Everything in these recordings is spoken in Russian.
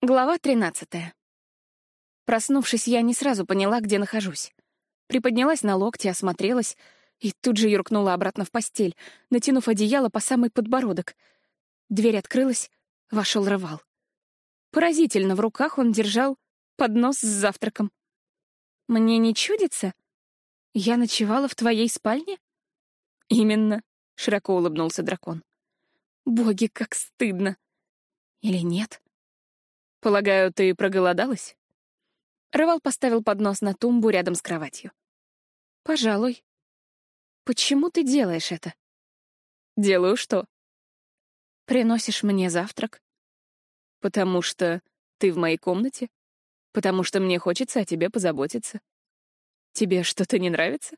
Глава 13. Проснувшись, я не сразу поняла, где нахожусь. Приподнялась на локте, осмотрелась и тут же юркнула обратно в постель, натянув одеяло по самый подбородок. Дверь открылась, вошел рывал. Поразительно, в руках он держал поднос с завтраком. «Мне не чудится? Я ночевала в твоей спальне?» «Именно», — широко улыбнулся дракон. «Боги, как стыдно!» «Или нет?» «Полагаю, ты проголодалась?» Рывал поставил поднос на тумбу рядом с кроватью. «Пожалуй. Почему ты делаешь это?» «Делаю что?» «Приносишь мне завтрак?» «Потому что ты в моей комнате? Потому что мне хочется о тебе позаботиться. Тебе что-то не нравится?»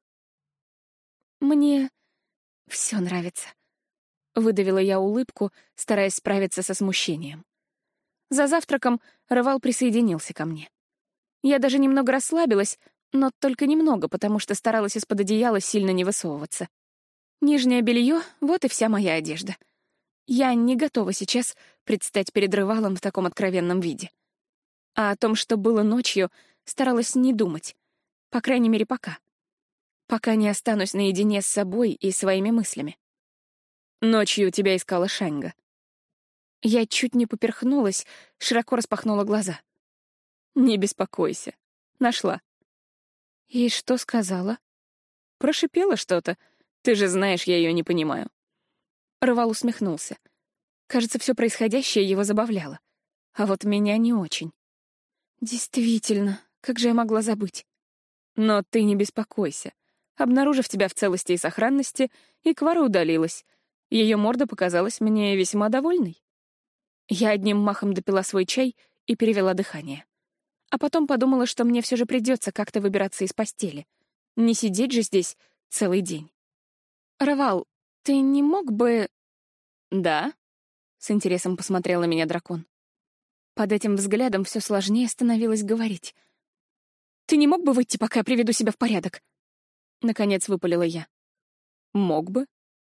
«Мне все нравится», — выдавила я улыбку, стараясь справиться со смущением. За завтраком Рывал присоединился ко мне. Я даже немного расслабилась, но только немного, потому что старалась из-под одеяла сильно не высовываться. Нижнее белье — вот и вся моя одежда. Я не готова сейчас предстать перед Рывалом в таком откровенном виде. А о том, что было ночью, старалась не думать. По крайней мере, пока. Пока не останусь наедине с собой и своими мыслями. Ночью тебя искала Шанга. Я чуть не поперхнулась, широко распахнула глаза. «Не беспокойся. Нашла». «И что сказала?» «Прошипела что-то. Ты же знаешь, я ее не понимаю». Рывал усмехнулся. Кажется, все происходящее его забавляло. А вот меня не очень. «Действительно, как же я могла забыть?» «Но ты не беспокойся. Обнаружив тебя в целости и сохранности, Иквара удалилась. Ее морда показалась мне весьма довольной. Я одним махом допила свой чай и перевела дыхание. А потом подумала, что мне все же придется как-то выбираться из постели. Не сидеть же здесь целый день. «Равал, ты не мог бы...» «Да?» — с интересом посмотрел на меня дракон. Под этим взглядом все сложнее становилось говорить. «Ты не мог бы выйти, пока я приведу себя в порядок?» Наконец выпалила я. «Мог бы.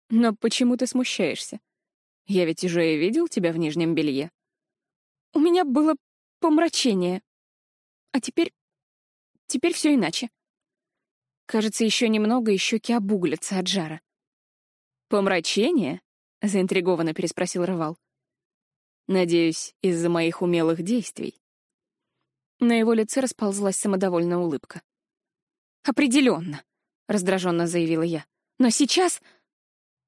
Но почему ты смущаешься? Я ведь уже и видел тебя в нижнем белье. У меня было помрачение. А теперь... Теперь все иначе. Кажется, еще немного, и щеки обуглятся от жара. «Помрачение?» — заинтригованно переспросил Рывал. «Надеюсь, из-за моих умелых действий». На его лице расползлась самодовольная улыбка. «Определенно», — раздраженно заявила я. «Но сейчас...»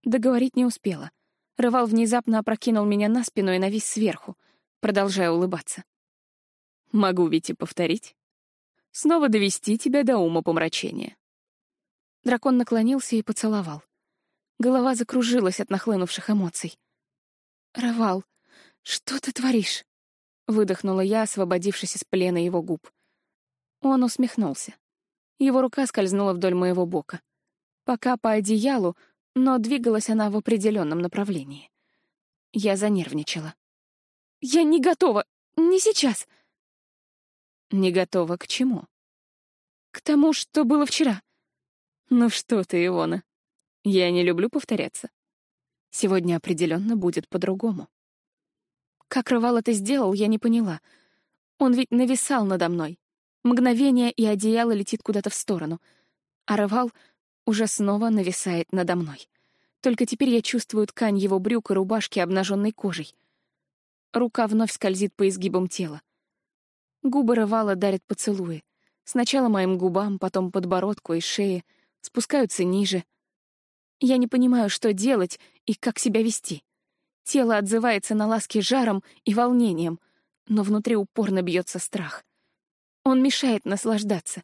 Договорить не успела. Рывал внезапно опрокинул меня на спину и навис сверху, продолжая улыбаться. «Могу ведь и повторить. Снова довести тебя до ума помрачения». Дракон наклонился и поцеловал. Голова закружилась от нахлынувших эмоций. «Рывал, что ты творишь?» — выдохнула я, освободившись из плена его губ. Он усмехнулся. Его рука скользнула вдоль моего бока. Пока по одеялу, но двигалась она в определенном направлении. Я занервничала. «Я не готова! Не сейчас!» «Не готова к чему?» «К тому, что было вчера». «Ну что ты, Ивона, я не люблю повторяться. Сегодня определенно будет по-другому». Как Рывал это сделал, я не поняла. Он ведь нависал надо мной. Мгновение, и одеяло летит куда-то в сторону. А Рывал уже снова нависает надо мной. Только теперь я чувствую ткань его брюк и рубашки обнаженной кожей. Рука вновь скользит по изгибам тела. Губы рывала дарят поцелуи. Сначала моим губам, потом подбородку и шее, спускаются ниже. Я не понимаю, что делать и как себя вести. Тело отзывается на ласки жаром и волнением, но внутри упорно бьется страх. Он мешает наслаждаться,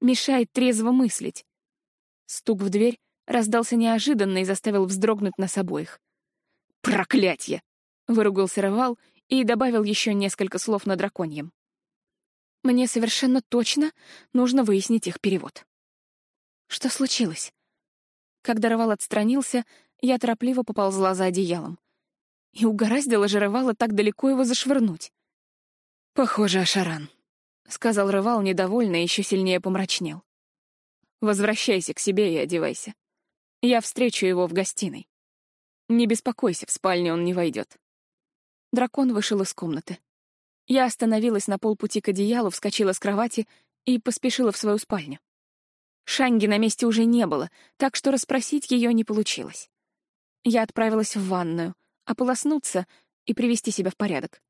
мешает трезво мыслить. Стук в дверь раздался неожиданно и заставил вздрогнуть нас обоих. «Проклятье!» — выругался Равал и добавил еще несколько слов на драконьем. Мне совершенно точно нужно выяснить их перевод. Что случилось? Когда Равал отстранился, я торопливо поползла за одеялом. И угораздило же Рывала так далеко его зашвырнуть. «Похоже, Ашаран», — сказал Рывал недовольно и еще сильнее помрачнел. Возвращайся к себе и одевайся. Я встречу его в гостиной. Не беспокойся, в спальню он не войдет. Дракон вышел из комнаты. Я остановилась на полпути к одеялу, вскочила с кровати и поспешила в свою спальню. Шанги на месте уже не было, так что расспросить ее не получилось. Я отправилась в ванную, ополоснуться и привести себя в порядок.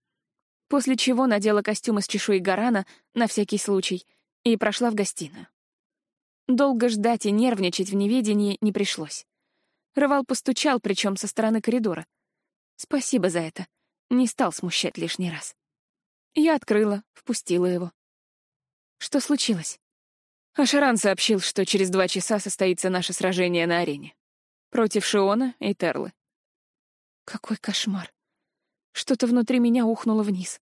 После чего надела костюм из чешуи Гарана на всякий случай и прошла в гостиную. Долго ждать и нервничать в неведении не пришлось. Рывал постучал, причем со стороны коридора. Спасибо за это. Не стал смущать лишний раз. Я открыла, впустила его. Что случилось? Ашаран сообщил, что через два часа состоится наше сражение на арене. Против Шиона и Терлы. Какой кошмар. Что-то внутри меня ухнуло вниз.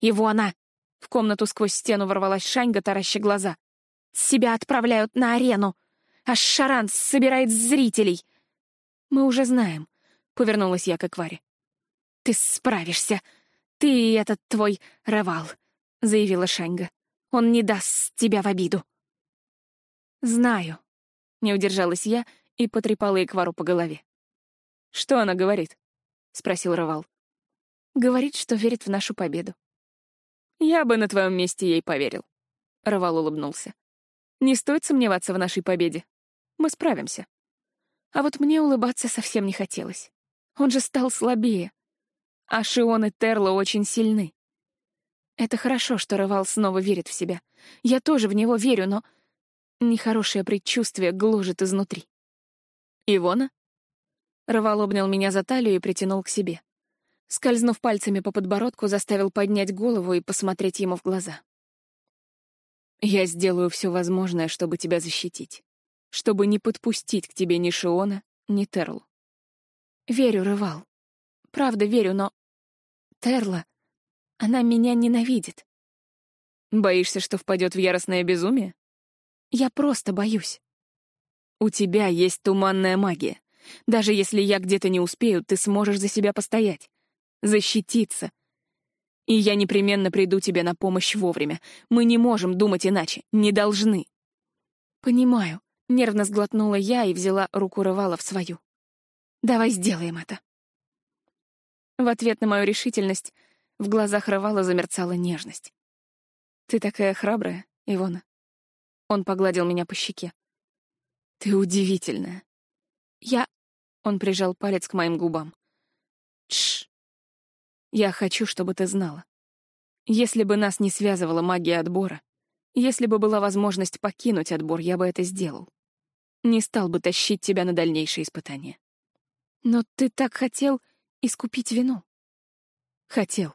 «Его она!» В комнату сквозь стену ворвалась Шаньга, тараща глаза. «Себя отправляют на арену! Аж Шаран собирает зрителей!» «Мы уже знаем», — повернулась я к Экваре. «Ты справишься! Ты и этот твой Равал», — заявила Шаньга. «Он не даст тебя в обиду». «Знаю», — не удержалась я и потрепала Эквару по голове. «Что она говорит?» — спросил Равал. «Говорит, что верит в нашу победу». «Я бы на твоем месте ей поверил», — Равал улыбнулся. «Не стоит сомневаться в нашей победе. Мы справимся». А вот мне улыбаться совсем не хотелось. Он же стал слабее. А Шион и Терло очень сильны. Это хорошо, что Равал снова верит в себя. Я тоже в него верю, но нехорошее предчувствие гложет изнутри. «Ивона?» Равал обнял меня за талию и притянул к себе. Скользнув пальцами по подбородку, заставил поднять голову и посмотреть ему в глаза. «Я сделаю все возможное, чтобы тебя защитить, чтобы не подпустить к тебе ни Шиона, ни Терлу». «Верю, Рывал. Правда верю, но... Терла, она меня ненавидит». «Боишься, что впадет в яростное безумие?» «Я просто боюсь». «У тебя есть туманная магия. Даже если я где-то не успею, ты сможешь за себя постоять защититься. И я непременно приду тебе на помощь вовремя. Мы не можем думать иначе, не должны. Понимаю. Нервно сглотнула я и взяла руку Рывала в свою. Давай сделаем это. В ответ на мою решительность в глазах Рывала замерцала нежность. Ты такая храбрая, Ивона. Он погладил меня по щеке. Ты удивительная. Я... Он прижал палец к моим губам. Тш. Я хочу, чтобы ты знала. Если бы нас не связывала магия отбора, если бы была возможность покинуть отбор, я бы это сделал. Не стал бы тащить тебя на дальнейшие испытания. Но ты так хотел искупить вину. Хотел.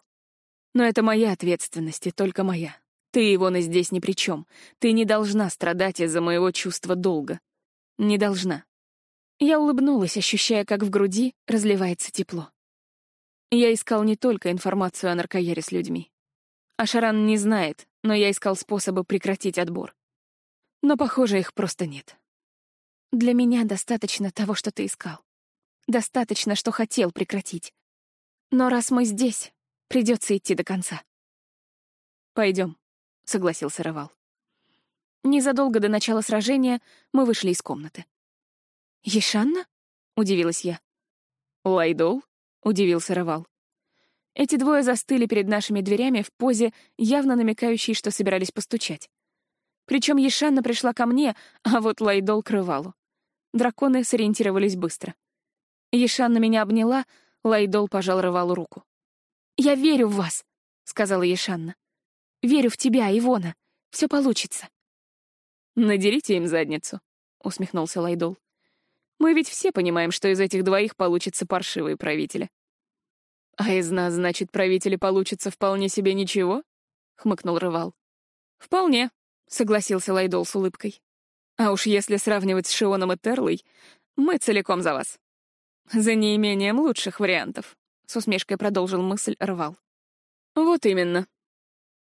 Но это моя ответственность, и только моя. Ты, Ивона, здесь ни при чем. Ты не должна страдать из-за моего чувства долга. Не должна. Я улыбнулась, ощущая, как в груди разливается тепло. Я искал не только информацию о наркояре с людьми. Ашаран не знает, но я искал способы прекратить отбор. Но, похоже, их просто нет. Для меня достаточно того, что ты искал. Достаточно, что хотел прекратить. Но раз мы здесь, придется идти до конца. Пойдем, согласился Равал. Незадолго до начала сражения мы вышли из комнаты. «Ешанна?» — удивилась я. «Лайдол?» — удивился Равал. Эти двое застыли перед нашими дверями в позе, явно намекающей, что собирались постучать. Причем Ешанна пришла ко мне, а вот Лайдол к Рывалу. Драконы сориентировались быстро. Ешанна меня обняла, Лайдол пожал Рывалу руку. «Я верю в вас», — сказала Ешанна. «Верю в тебя, Ивона. Все получится». «Надерите им задницу», — усмехнулся Лайдол. Мы ведь все понимаем, что из этих двоих получится паршивые правители. А из нас, значит, правители получится вполне себе ничего? Хмыкнул Рывал. Вполне, согласился Лайдол с улыбкой. А уж если сравнивать с Шионом и Терлой, мы целиком за вас. За неимением лучших вариантов, с усмешкой продолжил мысль Рывал. Вот именно.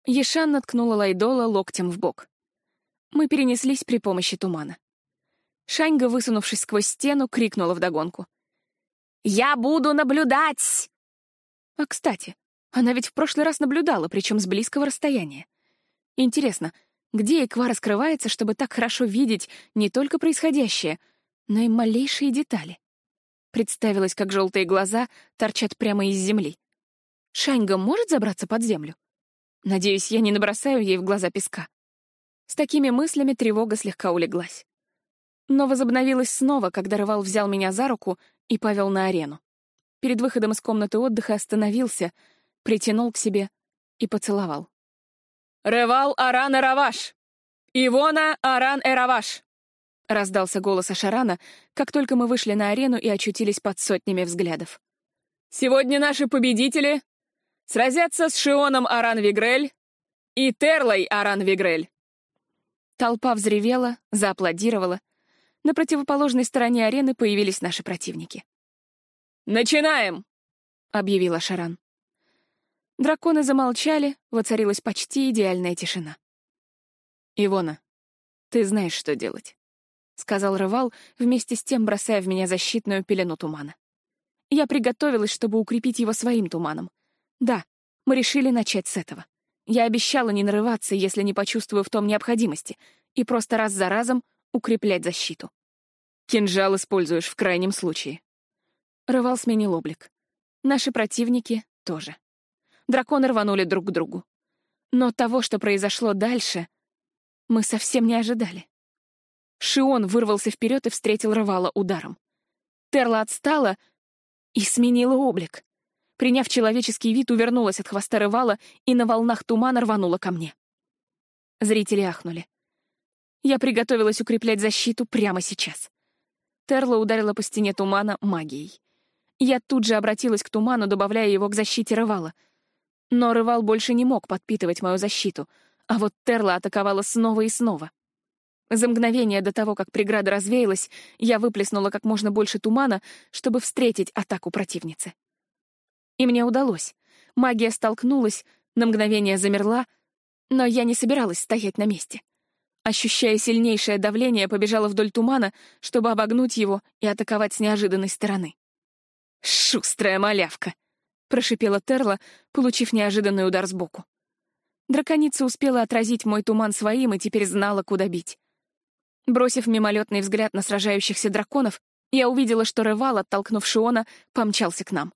Ешанна ткнула Лайдола локтем в бок. Мы перенеслись при помощи тумана. Шаньга, высунувшись сквозь стену, крикнула вдогонку. «Я буду наблюдать!» А, кстати, она ведь в прошлый раз наблюдала, причем с близкого расстояния. Интересно, где Эквара скрывается, чтобы так хорошо видеть не только происходящее, но и малейшие детали? Представилось, как желтые глаза торчат прямо из земли. Шаньга может забраться под землю? Надеюсь, я не набросаю ей в глаза песка. С такими мыслями тревога слегка улеглась. Но возобновилась снова, когда Рывал взял меня за руку и повел на арену. Перед выходом из комнаты отдыха остановился, притянул к себе и поцеловал. «Рывал Аран Эраваш! Ивона Аран Эраваш!» Раздался голос Ашарана, как только мы вышли на арену и очутились под сотнями взглядов. «Сегодня наши победители сразятся с Шионом Аран Вигрель и Терлой Аран Вигрель. Толпа взревела, зааплодировала. На противоположной стороне арены появились наши противники. «Начинаем!» — объявила Шаран. Драконы замолчали, воцарилась почти идеальная тишина. «Ивона, ты знаешь, что делать», — сказал Рывал, вместе с тем бросая в меня защитную пелену тумана. Я приготовилась, чтобы укрепить его своим туманом. Да, мы решили начать с этого. Я обещала не нарываться, если не почувствую в том необходимости, и просто раз за разом укреплять защиту. Кинжал используешь в крайнем случае. Рывал сменил облик. Наши противники тоже. Драконы рванули друг к другу. Но того, что произошло дальше, мы совсем не ожидали. Шион вырвался вперед и встретил Рывала ударом. Терла отстала и сменила облик приняв человеческий вид, увернулась от хвоста рывала и на волнах тумана рванула ко мне. Зрители ахнули. Я приготовилась укреплять защиту прямо сейчас. Терла ударила по стене тумана магией. Я тут же обратилась к туману, добавляя его к защите рывала. Но рывал больше не мог подпитывать мою защиту, а вот Терла атаковала снова и снова. За мгновение до того, как преграда развеялась, я выплеснула как можно больше тумана, чтобы встретить атаку противницы. И мне удалось. Магия столкнулась, на мгновение замерла, но я не собиралась стоять на месте. Ощущая сильнейшее давление, побежала вдоль тумана, чтобы обогнуть его и атаковать с неожиданной стороны. «Шустрая малявка!» — прошипела Терла, получив неожиданный удар сбоку. Драконица успела отразить мой туман своим и теперь знала, куда бить. Бросив мимолетный взгляд на сражающихся драконов, я увидела, что Ревал, оттолкнув Шиона, помчался к нам.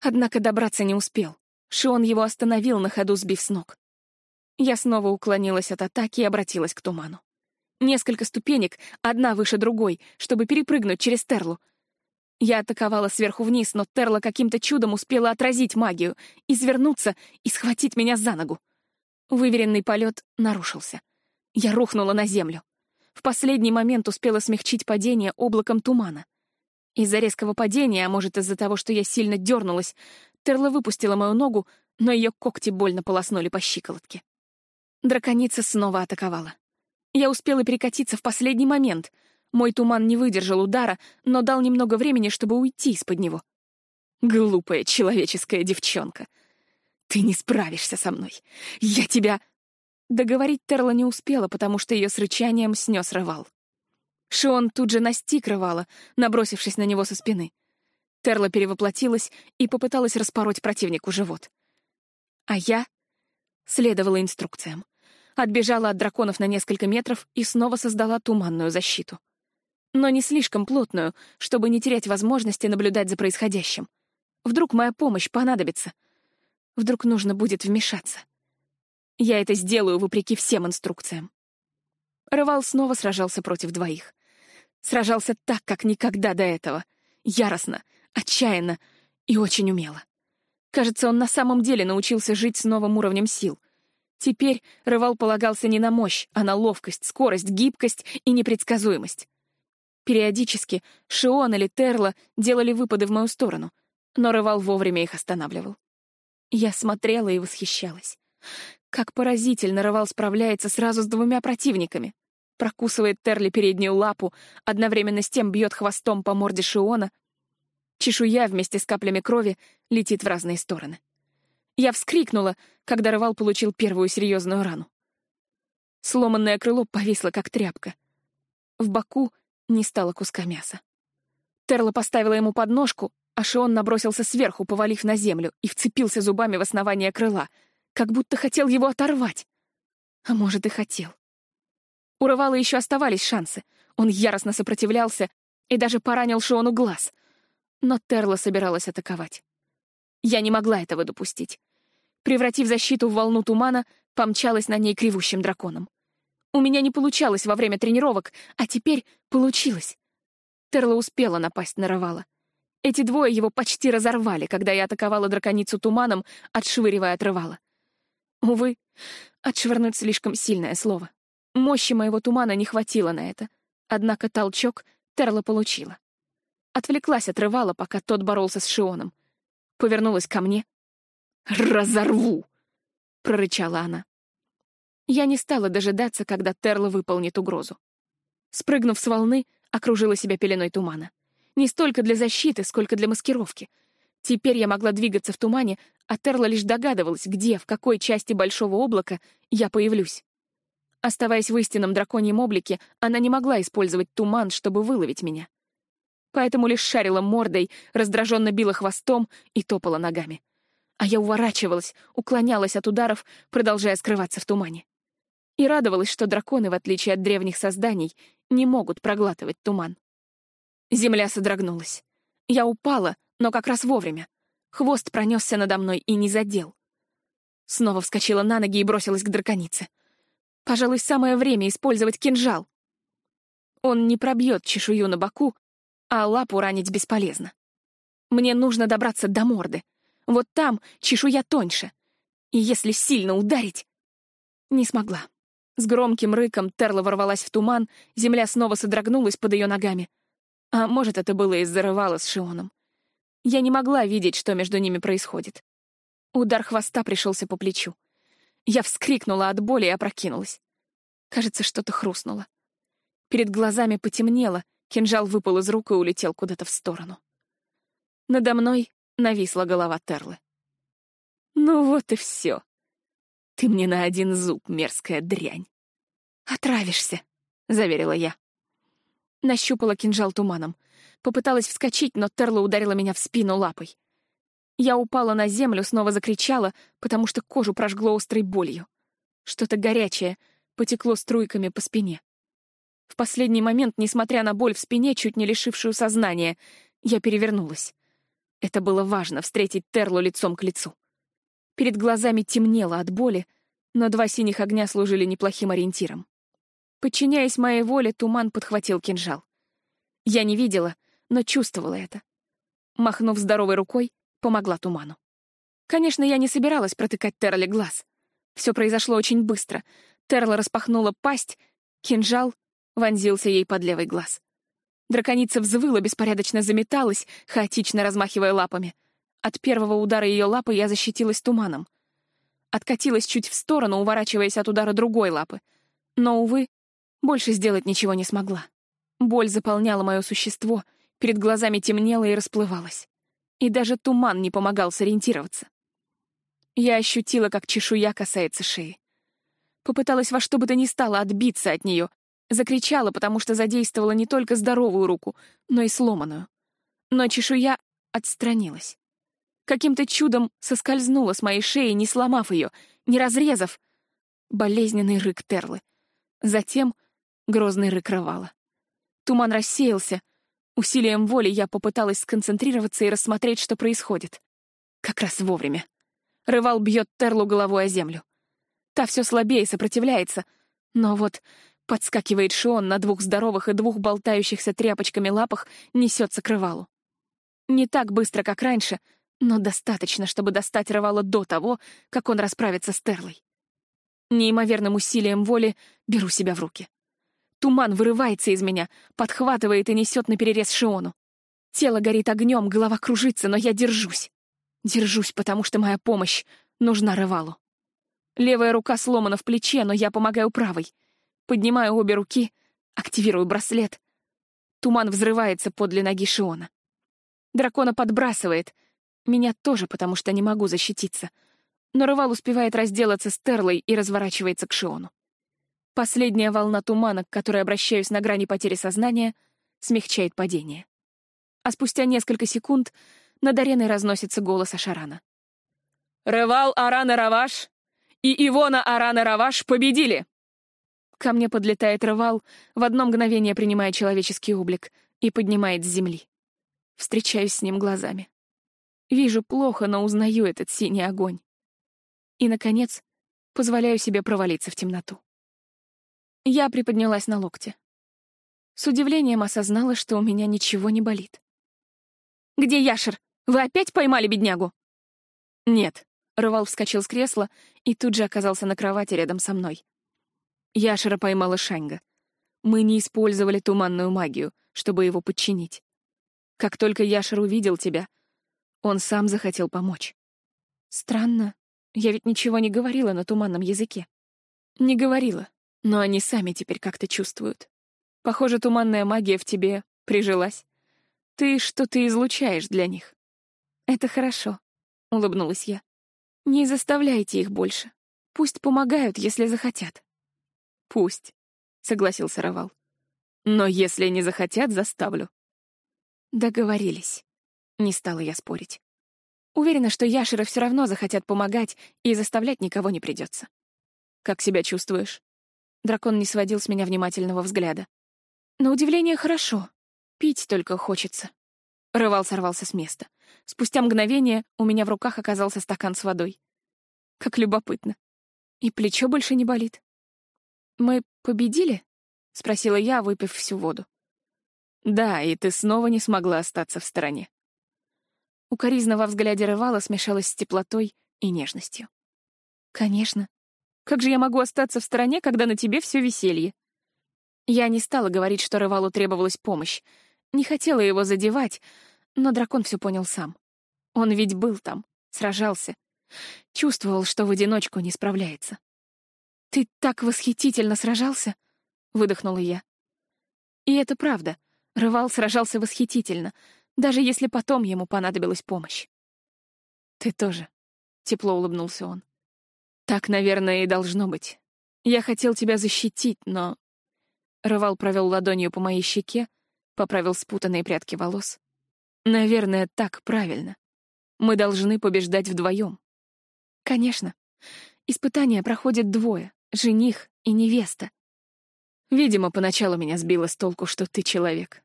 Однако добраться не успел. Шион его остановил на ходу, сбив с ног. Я снова уклонилась от атаки и обратилась к туману. Несколько ступенек, одна выше другой, чтобы перепрыгнуть через Терлу. Я атаковала сверху вниз, но Терла каким-то чудом успела отразить магию, извернуться и схватить меня за ногу. Выверенный полет нарушился. Я рухнула на землю. В последний момент успела смягчить падение облаком тумана — из-за резкого падения, а может, из-за того, что я сильно дернулась, Терла выпустила мою ногу, но ее когти больно полоснули по щиколотке. Драконица снова атаковала. Я успела перекатиться в последний момент. Мой туман не выдержал удара, но дал немного времени, чтобы уйти из-под него. Глупая человеческая девчонка. Ты не справишься со мной. Я тебя... Договорить Терла не успела, потому что ее с рычанием снес рывал. Шион тут же настиг рывала, набросившись на него со спины. Терла перевоплотилась и попыталась распороть противнику живот. А я следовала инструкциям. Отбежала от драконов на несколько метров и снова создала туманную защиту. Но не слишком плотную, чтобы не терять возможности наблюдать за происходящим. Вдруг моя помощь понадобится. Вдруг нужно будет вмешаться. Я это сделаю вопреки всем инструкциям. Рывал снова сражался против двоих. Сражался так, как никогда до этого. Яростно, отчаянно и очень умело. Кажется, он на самом деле научился жить с новым уровнем сил. Теперь Рывал полагался не на мощь, а на ловкость, скорость, гибкость и непредсказуемость. Периодически Шион или Терла делали выпады в мою сторону, но Рывал вовремя их останавливал. Я смотрела и восхищалась. Как поразительно Рывал справляется сразу с двумя противниками прокусывает Терли переднюю лапу, одновременно с тем бьет хвостом по морде Шиона. Чешуя вместе с каплями крови летит в разные стороны. Я вскрикнула, когда Рывал получил первую серьезную рану. Сломанное крыло повисло, как тряпка. В боку не стало куска мяса. Терла поставила ему подножку, а Шион набросился сверху, повалив на землю, и вцепился зубами в основание крыла, как будто хотел его оторвать. А может, и хотел. У Рывала еще оставались шансы. Он яростно сопротивлялся и даже поранил Шиону глаз. Но Терла собиралась атаковать. Я не могла этого допустить. Превратив защиту в волну тумана, помчалась на ней кривущим драконом. У меня не получалось во время тренировок, а теперь получилось. Терла успела напасть на Равала. Эти двое его почти разорвали, когда я атаковала драконицу туманом, отшвыривая от Равала. Увы, отшвырнуть слишком сильное слово. Мощи моего тумана не хватило на это. Однако толчок Терла получила. Отвлеклась от Рывала, пока тот боролся с Шионом. Повернулась ко мне. «Разорву!» — прорычала она. Я не стала дожидаться, когда Терла выполнит угрозу. Спрыгнув с волны, окружила себя пеленой тумана. Не столько для защиты, сколько для маскировки. Теперь я могла двигаться в тумане, а Терла лишь догадывалась, где, в какой части большого облака я появлюсь. Оставаясь в истинном драконьем облике, она не могла использовать туман, чтобы выловить меня. Поэтому лишь шарила мордой, раздраженно била хвостом и топала ногами. А я уворачивалась, уклонялась от ударов, продолжая скрываться в тумане и радовалась, что драконы, в отличие от древних созданий, не могут проглатывать туман. Земля содрогнулась. Я упала, но как раз вовремя. Хвост пронесся надо мной и не задел. Снова вскочила на ноги и бросилась к драконице. Пожалуй, самое время использовать кинжал. Он не пробьет чешую на боку, а лапу ранить бесполезно. Мне нужно добраться до морды. Вот там чешуя тоньше. И если сильно ударить... Не смогла. С громким рыком Терла ворвалась в туман, земля снова содрогнулась под ее ногами. А может, это было из-за рывала с Шионом. Я не могла видеть, что между ними происходит. Удар хвоста пришелся по плечу. Я вскрикнула от боли и опрокинулась. Кажется, что-то хрустнуло. Перед глазами потемнело, кинжал выпал из рук и улетел куда-то в сторону. Надо мной нависла голова Терлы. Ну вот и все. Ты мне на один зуб, мерзкая дрянь. «Отравишься», — заверила я. Нащупала кинжал туманом. Попыталась вскочить, но Терла ударила меня в спину лапой. Я упала на землю, снова закричала, потому что кожу прожгло острой болью. Что-то горячее потекло струйками по спине. В последний момент, несмотря на боль в спине, чуть не лишившую сознания, я перевернулась. Это было важно — встретить Терлу лицом к лицу. Перед глазами темнело от боли, но два синих огня служили неплохим ориентиром. Подчиняясь моей воле, туман подхватил кинжал. Я не видела, но чувствовала это. Махнув здоровой рукой, помогла туману. Конечно, я не собиралась протыкать Терле глаз. Все произошло очень быстро. Терла распахнула пасть, кинжал вонзился ей под левый глаз. Драконица взвыла, беспорядочно заметалась, хаотично размахивая лапами — от первого удара ее лапы я защитилась туманом. Откатилась чуть в сторону, уворачиваясь от удара другой лапы. Но, увы, больше сделать ничего не смогла. Боль заполняла мое существо, перед глазами темнело и расплывалось. И даже туман не помогал сориентироваться. Я ощутила, как чешуя касается шеи. Попыталась во что бы то ни стало отбиться от нее, закричала, потому что задействовала не только здоровую руку, но и сломанную. Но чешуя отстранилась каким-то чудом соскользнула с моей шеи, не сломав ее, не разрезав. Болезненный рык Терлы. Затем грозный рык рвала. Туман рассеялся. Усилием воли я попыталась сконцентрироваться и рассмотреть, что происходит. Как раз вовремя. Рывал бьет Терлу головой о землю. Та все слабее сопротивляется, но вот подскакивает Шион на двух здоровых и двух болтающихся тряпочками лапах, несется к рывалу. Не так быстро, как раньше — но достаточно, чтобы достать Равала до того, как он расправится с Терлой. Неимоверным усилием воли беру себя в руки. Туман вырывается из меня, подхватывает и несет наперерез Шиону. Тело горит огнем, голова кружится, но я держусь. Держусь, потому что моя помощь нужна Рывалу. Левая рука сломана в плече, но я помогаю правой. Поднимаю обе руки, активирую браслет. Туман взрывается подле ноги Шиона. Дракона подбрасывает — меня тоже, потому что не могу защититься. Но Рывал успевает разделаться с Терлой и разворачивается к Шиону. Последняя волна тумана, к которой обращаюсь на грани потери сознания, смягчает падение. А спустя несколько секунд над ареной разносится голос Ашарана. «Рывал Арана Раваш и Ивона Арана Раваш победили!» Ко мне подлетает Рывал, в одно мгновение принимая человеческий облик, и поднимает с земли. Встречаюсь с ним глазами. Вижу плохо, но узнаю этот синий огонь. И, наконец, позволяю себе провалиться в темноту. Я приподнялась на локте. С удивлением осознала, что у меня ничего не болит. «Где Яшер? Вы опять поймали беднягу?» «Нет». Рывал вскочил с кресла и тут же оказался на кровати рядом со мной. Яшера поймала Шаньга. Мы не использовали туманную магию, чтобы его подчинить. Как только Яшер увидел тебя, он сам захотел помочь. Странно. Я ведь ничего не говорила на туманном языке. Не говорила, но они сами теперь как-то чувствуют. Похоже, туманная магия в тебе прижилась. Ты что-то излучаешь для них. Это хорошо, — улыбнулась я. Не заставляйте их больше. Пусть помогают, если захотят. Пусть, — согласился Равал. Но если не захотят, заставлю. Договорились. Не стала я спорить. Уверена, что Яшеры все равно захотят помогать, и заставлять никого не придется. Как себя чувствуешь? Дракон не сводил с меня внимательного взгляда. На удивление, хорошо. Пить только хочется. Рывал сорвался с места. Спустя мгновение у меня в руках оказался стакан с водой. Как любопытно. И плечо больше не болит. «Мы победили?» — спросила я, выпив всю воду. «Да, и ты снова не смогла остаться в стороне». Укоризна во взгляде Рывала смешалась с теплотой и нежностью. «Конечно. Как же я могу остаться в стороне, когда на тебе все веселье?» Я не стала говорить, что Рывалу требовалась помощь. Не хотела его задевать, но дракон все понял сам. Он ведь был там, сражался. Чувствовал, что в одиночку не справляется. «Ты так восхитительно сражался!» — выдохнула я. И это правда. Рывал сражался восхитительно, даже если потом ему понадобилась помощь. «Ты тоже», — тепло улыбнулся он. «Так, наверное, и должно быть. Я хотел тебя защитить, но...» Рывал провел ладонью по моей щеке, поправил спутанные прядки волос. «Наверное, так правильно. Мы должны побеждать вдвоем». «Конечно. Испытания проходят двое — жених и невеста. Видимо, поначалу меня сбило с толку, что ты человек.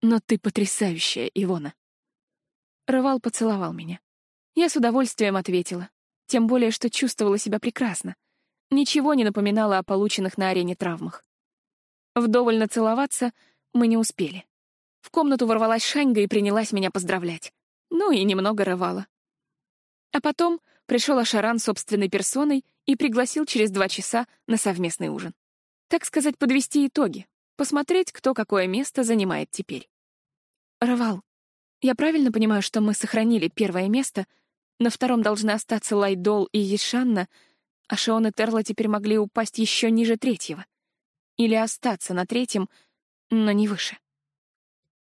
Но ты потрясающая, Ивона. Рывал поцеловал меня. Я с удовольствием ответила. Тем более, что чувствовала себя прекрасно. Ничего не напоминало о полученных на арене травмах. Вдоволь нацеловаться мы не успели. В комнату ворвалась Шаньга и принялась меня поздравлять. Ну и немного рывала. А потом пришел Ашаран собственной персоной и пригласил через два часа на совместный ужин. Так сказать, подвести итоги, посмотреть, кто какое место занимает теперь. Рывал, я правильно понимаю, что мы сохранили первое место, на втором должны остаться Лайдол и Ешанна, а Шион и Терла теперь могли упасть еще ниже третьего? Или остаться на третьем, но не выше?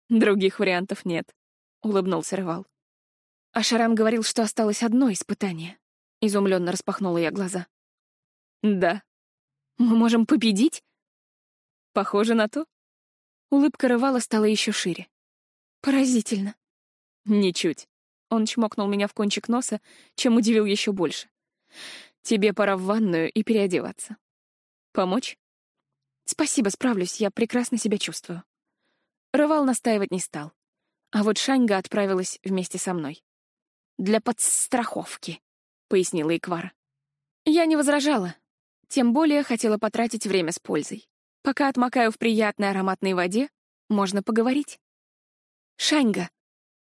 Других вариантов нет, — улыбнулся Рывал. А Шаран говорил, что осталось одно испытание. Изумленно распахнула я глаза. Да. Мы можем победить? Похоже на то. Улыбка Рывала стала еще шире. Поразительно. Ничуть. Он чмокнул меня в кончик носа, чем удивил еще больше. Тебе пора в ванную и переодеваться. Помочь? Спасибо, справлюсь, я прекрасно себя чувствую. Рывал настаивать не стал. А вот Шаньга отправилась вместе со мной. «Для подстраховки», — пояснила Иквара. Я не возражала, тем более хотела потратить время с пользой. Пока отмокаю в приятной ароматной воде, можно поговорить. «Шаньга,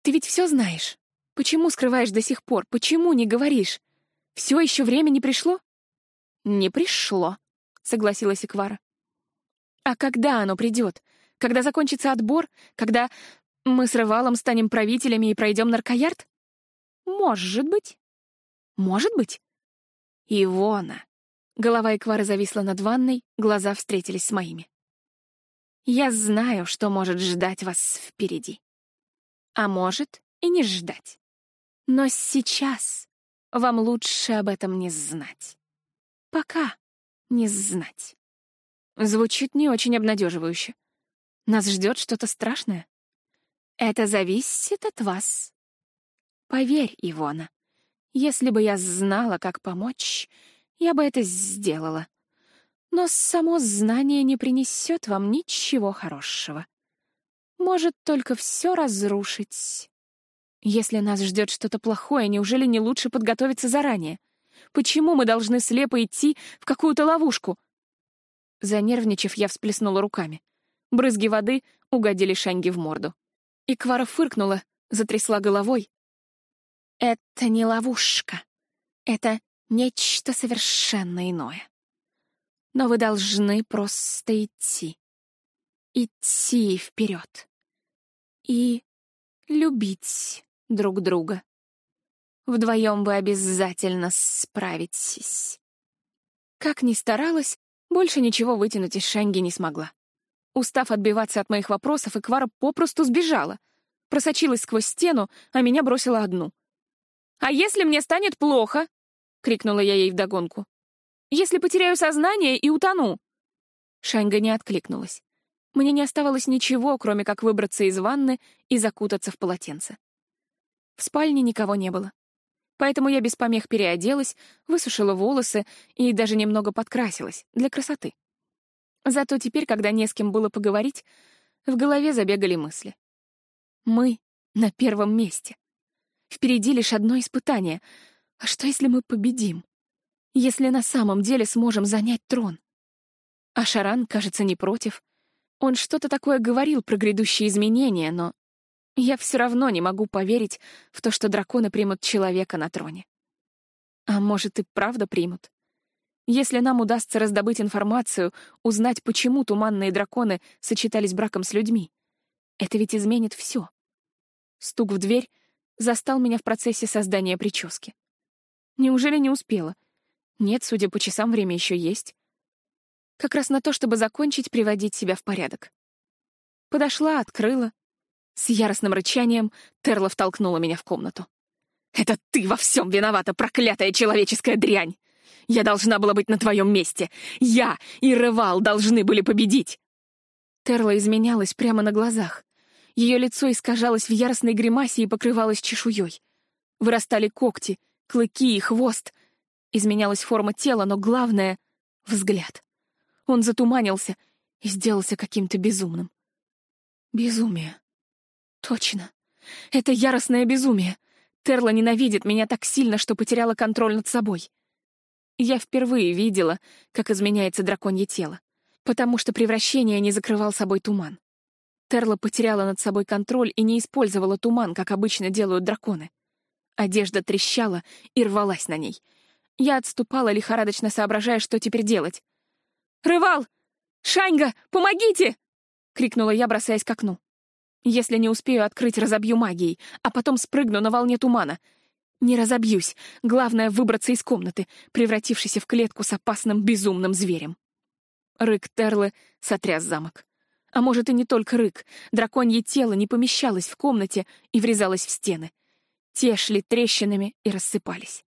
ты ведь все знаешь. Почему скрываешь до сих пор? Почему не говоришь? Все еще время не пришло?» «Не пришло», — согласилась Иквара. «А когда оно придет? Когда закончится отбор? Когда мы с Рывалом станем правителями и пройдем наркоярд? Может быть. Может быть. Ивона. Голова Эквары зависла над ванной, глаза встретились с моими. Я знаю, что может ждать вас впереди а может и не ждать. Но сейчас вам лучше об этом не знать. Пока не знать. Звучит не очень обнадеживающе. Нас ждет что-то страшное. Это зависит от вас. Поверь, Ивона, если бы я знала, как помочь, я бы это сделала. Но само знание не принесет вам ничего хорошего может только все разрушить. Если нас ждет что-то плохое, неужели не лучше подготовиться заранее? Почему мы должны слепо идти в какую-то ловушку? Занервничав, я всплеснула руками. Брызги воды угодили Шаньге в морду. И Квара фыркнула, затрясла головой. «Это не ловушка. Это нечто совершенно иное. Но вы должны просто идти. Идти вперед. И любить друг друга. Вдвоем вы обязательно справитесь. Как ни старалась, больше ничего вытянуть из Шанги не смогла. Устав отбиваться от моих вопросов, Эквара попросту сбежала. Просочилась сквозь стену, а меня бросила одну. «А если мне станет плохо?» — крикнула я ей вдогонку. «Если потеряю сознание и утону?» Шанга не откликнулась. Мне не оставалось ничего, кроме как выбраться из ванны и закутаться в полотенце. В спальне никого не было. Поэтому я без помех переоделась, высушила волосы и даже немного подкрасилась для красоты. Зато теперь, когда не с кем было поговорить, в голове забегали мысли. Мы на первом месте. Впереди лишь одно испытание. А что, если мы победим? Если на самом деле сможем занять трон? А Шаран, кажется, не против. Он что-то такое говорил про грядущие изменения, но я все равно не могу поверить в то, что драконы примут человека на троне. А может, и правда примут? Если нам удастся раздобыть информацию, узнать, почему туманные драконы сочетались браком с людьми, это ведь изменит все. Стук в дверь застал меня в процессе создания прически. Неужели не успела? Нет, судя по часам, время еще есть. Как раз на то, чтобы закончить приводить себя в порядок. Подошла, открыла, с яростным рычанием Терла втолкнула меня в комнату. «Это ты во всем виновата, проклятая человеческая дрянь! Я должна была быть на твоем месте! Я и Ревал должны были победить!» Терла изменялась прямо на глазах. Ее лицо искажалось в яростной гримасе и покрывалось чешуей. Вырастали когти, клыки и хвост. Изменялась форма тела, но главное — взгляд. Он затуманился и сделался каким-то безумным. Безумие. Точно. Это яростное безумие. Терла ненавидит меня так сильно, что потеряла контроль над собой. Я впервые видела, как изменяется драконье тело, потому что превращение не закрывал собой туман. Терла потеряла над собой контроль и не использовала туман, как обычно делают драконы. Одежда трещала и рвалась на ней. Я отступала, лихорадочно соображая, что теперь делать. «Рывал! Шаньга, помогите!» — крикнула я, бросаясь к окну. Если не успею открыть, разобью магией, а потом спрыгну на волне тумана. Не разобьюсь. Главное — выбраться из комнаты, превратившейся в клетку с опасным безумным зверем. Рык Терлы сотряс замок. А может, и не только рык. Драконье тело не помещалось в комнате и врезалось в стены. Те шли трещинами и рассыпались.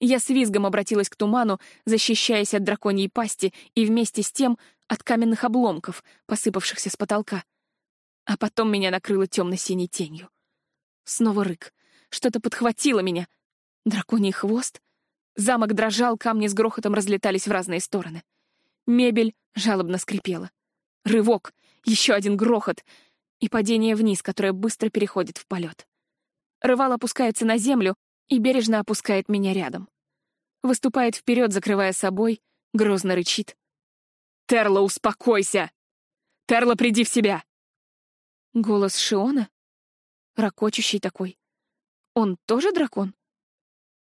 Я с визгом обратилась к туману, защищаясь от драконьей пасти и вместе с тем от каменных обломков, посыпавшихся с потолка — а потом меня накрыло темно-синей тенью. Снова рык. Что-то подхватило меня. Драконий хвост. Замок дрожал, камни с грохотом разлетались в разные стороны. Мебель жалобно скрипела. Рывок, еще один грохот и падение вниз, которое быстро переходит в полет. Рывал опускается на землю и бережно опускает меня рядом. Выступает вперед, закрывая собой, грозно рычит. «Терла, успокойся! Терла, приди в себя!» Голос Шиона? Рокочущий такой. Он тоже дракон?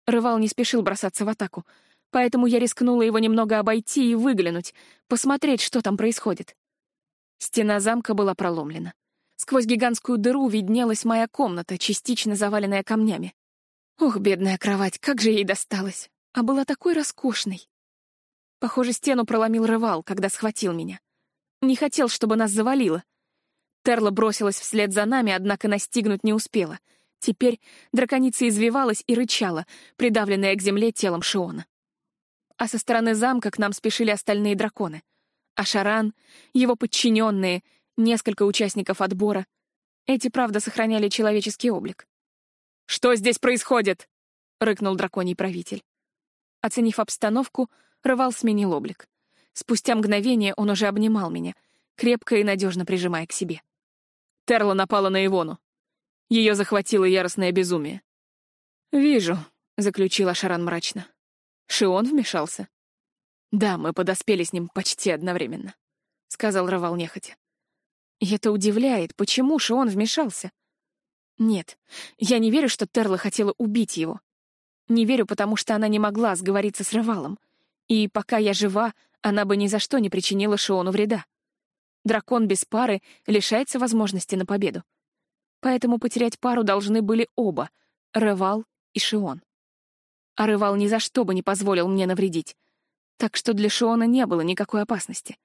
Рывал не спешил бросаться в атаку, поэтому я рискнула его немного обойти и выглянуть, посмотреть, что там происходит. Стена замка была проломлена. Сквозь гигантскую дыру виднелась моя комната, частично заваленная камнями. Ох, бедная кровать, как же ей досталось! А была такой роскошной. Похоже, стену проломил рывал, когда схватил меня. Не хотел, чтобы нас завалило. Терла бросилась вслед за нами, однако настигнуть не успела. Теперь драконица извивалась и рычала, придавленная к земле телом Шиона. А со стороны замка к нам спешили остальные драконы. Ашаран, его подчиненные, несколько участников отбора. Эти, правда, сохраняли человеческий облик. «Что здесь происходит?» — рыкнул драконий правитель. Оценив обстановку, Рывал сменил облик. Спустя мгновение он уже обнимал меня, крепко и надежно прижимая к себе. Терла напала на Ивону. Ее захватило яростное безумие. «Вижу», — заключила Шаран мрачно. Шион вмешался. «Да, мы подоспели с ним почти одновременно», — сказал Равал нехотя. И это удивляет, почему Шион вмешался. Нет, я не верю, что Терла хотела убить его. Не верю, потому что она не могла сговориться с Равалом. И пока я жива, она бы ни за что не причинила Шиону вреда. Дракон без пары лишается возможности на победу. Поэтому потерять пару должны были оба — Ревал и Шион. А Ревал ни за что бы не позволил мне навредить. Так что для Шиона не было никакой опасности.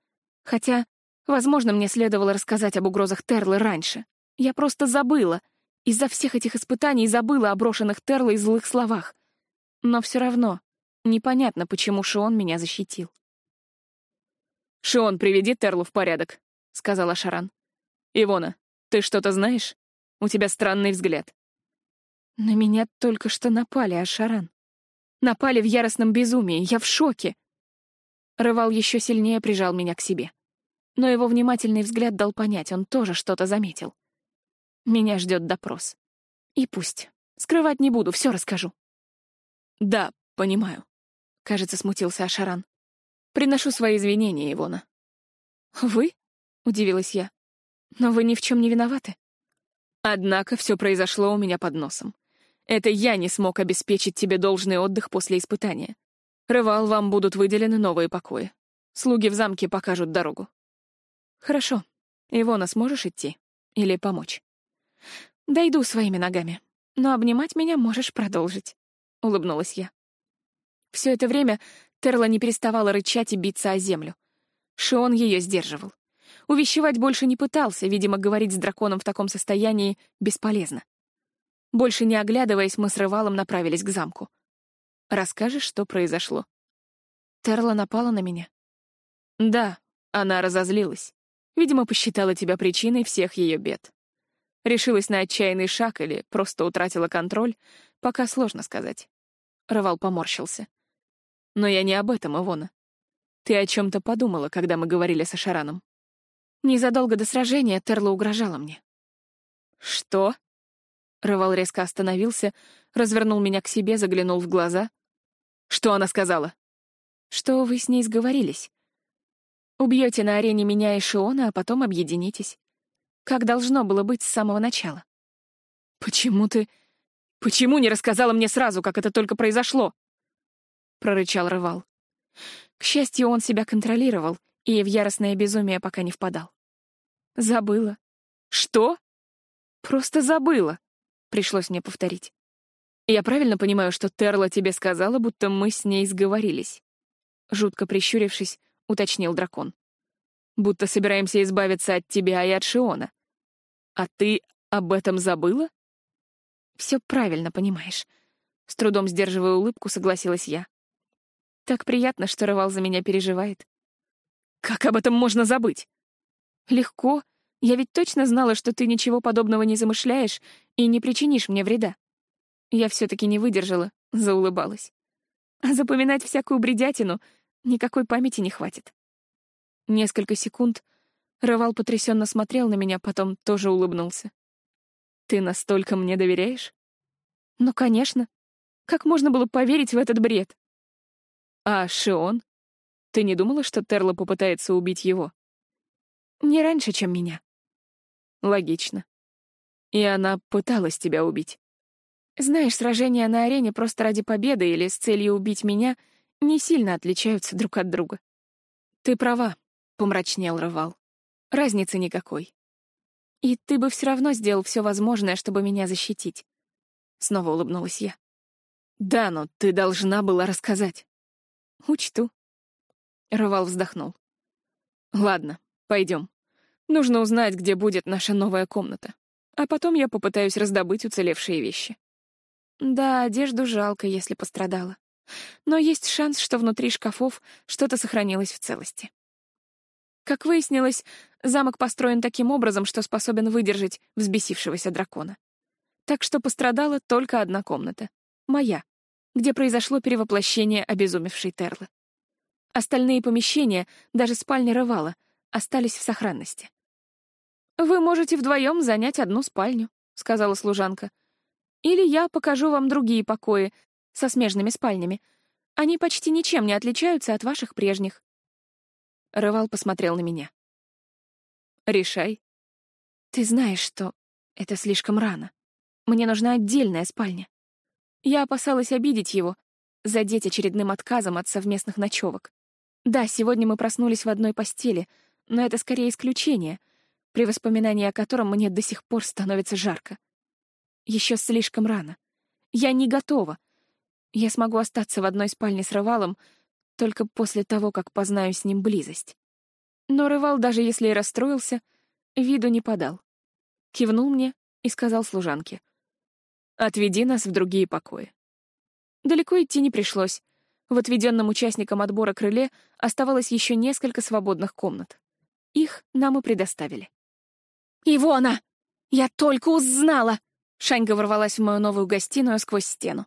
Хотя, возможно, мне следовало рассказать об угрозах Терлы раньше. Я просто забыла. Из-за всех этих испытаний забыла о брошенных Терлой злых словах. Но все равно непонятно, почему Шион меня защитил. «Шион, приведи Терлу в порядок», — сказала Шаран. «Ивона, ты что-то знаешь? У тебя странный взгляд». На меня только что напали, Ашаран. Напали в яростном безумии, я в шоке. Рывал еще сильнее прижал меня к себе. Но его внимательный взгляд дал понять, он тоже что-то заметил. Меня ждет допрос. И пусть. Скрывать не буду, все расскажу. Да, понимаю. Кажется, смутился Ашаран. Приношу свои извинения, Ивона. Вы? Удивилась я. Но вы ни в чем не виноваты. Однако все произошло у меня под носом. Это я не смог обеспечить тебе должный отдых после испытания. Рывал, вам будут выделены новые покои. Слуги в замке покажут дорогу. Хорошо. Ивона, сможешь идти? Или помочь? Дойду своими ногами. Но обнимать меня можешь продолжить. Улыбнулась я. Все это время Терла не переставала рычать и биться о землю. Шион ее сдерживал. Увещевать больше не пытался, видимо, говорить с драконом в таком состоянии бесполезно. Больше не оглядываясь, мы с Рывалом направились к замку. «Расскажешь, что произошло?» Терла напала на меня. «Да, она разозлилась. Видимо, посчитала тебя причиной всех ее бед. Решилась на отчаянный шаг или просто утратила контроль, пока сложно сказать». Рывал поморщился. Но я не об этом, Ивона. Ты о чем-то подумала, когда мы говорили с Ашараном. Незадолго до сражения Терла угрожала мне. Что? Рывал резко остановился, развернул меня к себе, заглянул в глаза. Что она сказала? Что вы с ней сговорились? Убьете на арене меня и Шиона, а потом объединитесь. Как должно было быть с самого начала. Почему ты... Почему не рассказала мне сразу, как это только произошло? — прорычал Рывал. К счастью, он себя контролировал и в яростное безумие пока не впадал. «Забыла». «Что?» «Просто забыла», — пришлось мне повторить. «Я правильно понимаю, что Терла тебе сказала, будто мы с ней сговорились?» Жутко прищурившись, уточнил дракон. «Будто собираемся избавиться от тебя и от Шиона. А ты об этом забыла?» «Все правильно понимаешь». С трудом сдерживая улыбку, согласилась я. Так приятно, что Рывал за меня переживает. Как об этом можно забыть? Легко. Я ведь точно знала, что ты ничего подобного не замышляешь и не причинишь мне вреда. Я все-таки не выдержала, заулыбалась. А запоминать всякую бредятину никакой памяти не хватит. Несколько секунд Рывал потрясенно смотрел на меня, потом тоже улыбнулся. «Ты настолько мне доверяешь?» «Ну, конечно. Как можно было поверить в этот бред?» А Шион? Ты не думала, что Терла попытается убить его? Не раньше, чем меня. Логично. И она пыталась тебя убить. Знаешь, сражения на арене просто ради победы или с целью убить меня не сильно отличаются друг от друга. Ты права, — помрачнел Рывал. Разницы никакой. И ты бы все равно сделал все возможное, чтобы меня защитить. Снова улыбнулась я. Да, но ты должна была рассказать. Учту. Рывал вздохнул. Ладно, пойдем. Нужно узнать, где будет наша новая комната. А потом я попытаюсь раздобыть уцелевшие вещи. Да, одежду жалко, если пострадала. Но есть шанс, что внутри шкафов что-то сохранилось в целости. Как выяснилось, замок построен таким образом, что способен выдержать взбесившегося дракона. Так что пострадала только одна комната — моя где произошло перевоплощение обезумевшей Терлы. Остальные помещения, даже спальня Рывала, остались в сохранности. Вы можете вдвоем занять одну спальню, сказала служанка. «Или я покажу вам другие покои со смежными спальнями. Они почти ничем не отличаются от ваших прежних». Рывал посмотрел на меня. «Решай». «Ты знаешь, что это слишком рано. Мне нужна отдельная спальня. Я опасалась обидеть его, задеть очередным отказом от совместных ночевок. Да, сегодня мы проснулись в одной постели, но это скорее исключение, при воспоминании о котором мне до сих пор становится жарко. Еще слишком рано. Я не готова. Я смогу остаться в одной спальне с Рывалом только после того, как познаю с ним близость. Но Рывал, даже если и расстроился, виду не подал. Кивнул мне и сказал служанке. «Отведи нас в другие покои». Далеко идти не пришлось. В отведенном участникам отбора крыле оставалось еще несколько свободных комнат. Их нам и предоставили. «Ивона! Я только узнала!» Шаньга ворвалась в мою новую гостиную сквозь стену.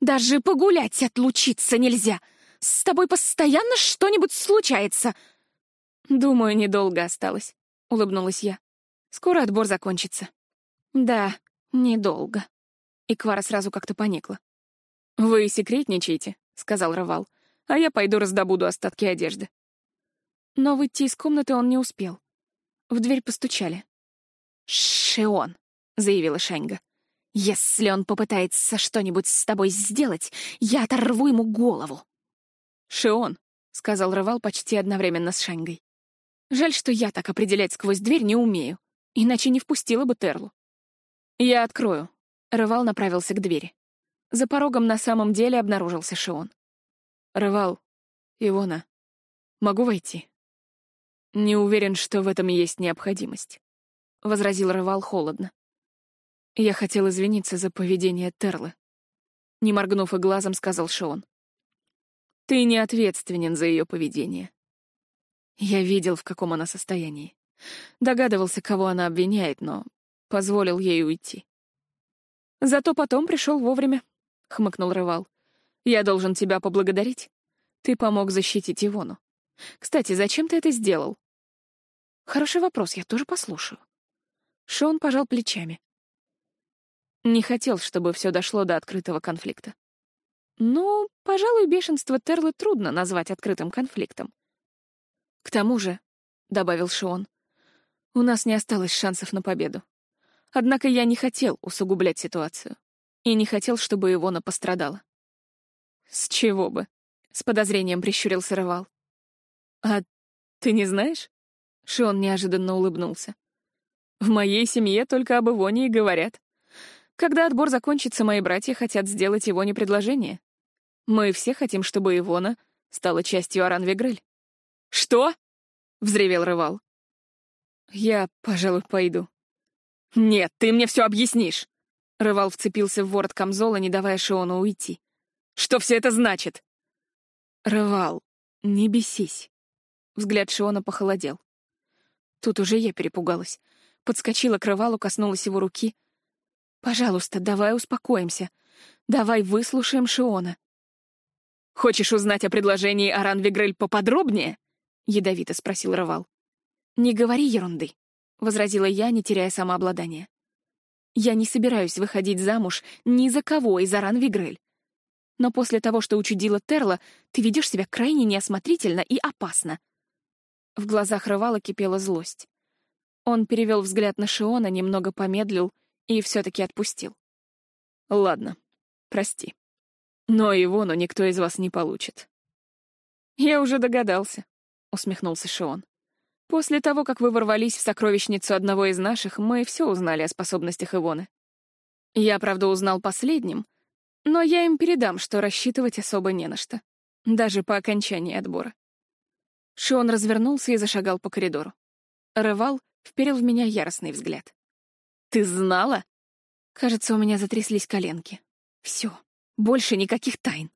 «Даже погулять отлучиться нельзя! С тобой постоянно что-нибудь случается!» «Думаю, недолго осталось», — улыбнулась я. «Скоро отбор закончится». «Да, недолго». И Квара сразу как-то поникла. «Вы секретничаете», — сказал Равал, «а я пойду раздобуду остатки одежды». Но выйти из комнаты он не успел. В дверь постучали. «Шион», — заявила Шаньга. «Если он попытается что-нибудь с тобой сделать, я оторву ему голову». «Шион», — сказал Рывал почти одновременно с Шаньгой. «Жаль, что я так определять сквозь дверь не умею, иначе не впустила бы Терлу». «Я открою», — Рывал направился к двери. За порогом на самом деле обнаружился Шион. «Рывал, Ивона, могу войти?» «Не уверен, что в этом есть необходимость», — возразил Рывал холодно. «Я хотел извиниться за поведение Терлы», — не моргнув и глазом, сказал Шион. «Ты не ответственен за ее поведение». Я видел, в каком она состоянии. Догадывался, кого она обвиняет, но позволил ей уйти. Зато потом пришел вовремя. — хмыкнул Рывал. «Я должен тебя поблагодарить. Ты помог защитить Ивону. Кстати, зачем ты это сделал?» «Хороший вопрос, я тоже послушаю». Шон пожал плечами. Не хотел, чтобы все дошло до открытого конфликта. Ну, пожалуй, бешенство Терлы трудно назвать открытым конфликтом. «К тому же», — добавил Шон, — «у нас не осталось шансов на победу. Однако я не хотел усугублять ситуацию и не хотел, чтобы Ивона пострадала. «С чего бы?» — с подозрением прищурился Рывал. «А ты не знаешь?» — Шион неожиданно улыбнулся. «В моей семье только об Ивоне и говорят. Когда отбор закончится, мои братья хотят сделать Ивоне предложение. Мы все хотим, чтобы Ивона стала частью Аран-Вегрель». «Что?» — взревел Рывал. «Я, пожалуй, пойду». «Нет, ты мне все объяснишь!» Рывал вцепился в ворот камзола, не давая Шиону уйти. «Что все это значит?» «Рывал, не бесись». Взгляд Шиона похолодел. Тут уже я перепугалась. Подскочила к Рывалу, коснулась его руки. «Пожалуйста, давай успокоимся. Давай выслушаем Шиона». «Хочешь узнать о предложении Аран Вигрель поподробнее?» — ядовито спросил Рывал. «Не говори ерунды», — возразила я, не теряя самообладания. Я не собираюсь выходить замуж ни за кого из Аран Вигрель. Но после того, что учудила Терла, ты ведешь себя крайне неосмотрительно и опасно. В глазах Рывала кипела злость. Он перевел взгляд на Шиона, немного помедлил и все-таки отпустил. «Ладно, прости. Но Ивону никто из вас не получит». «Я уже догадался», — усмехнулся Шион. После того, как вы ворвались в сокровищницу одного из наших, мы все узнали о способностях Ивоны. Я, правда, узнал последним, но я им передам, что рассчитывать особо не на что, даже по окончании отбора. Шон развернулся и зашагал по коридору. Рывал вперил в меня яростный взгляд. «Ты знала?» Кажется, у меня затряслись коленки. Все, больше никаких тайн.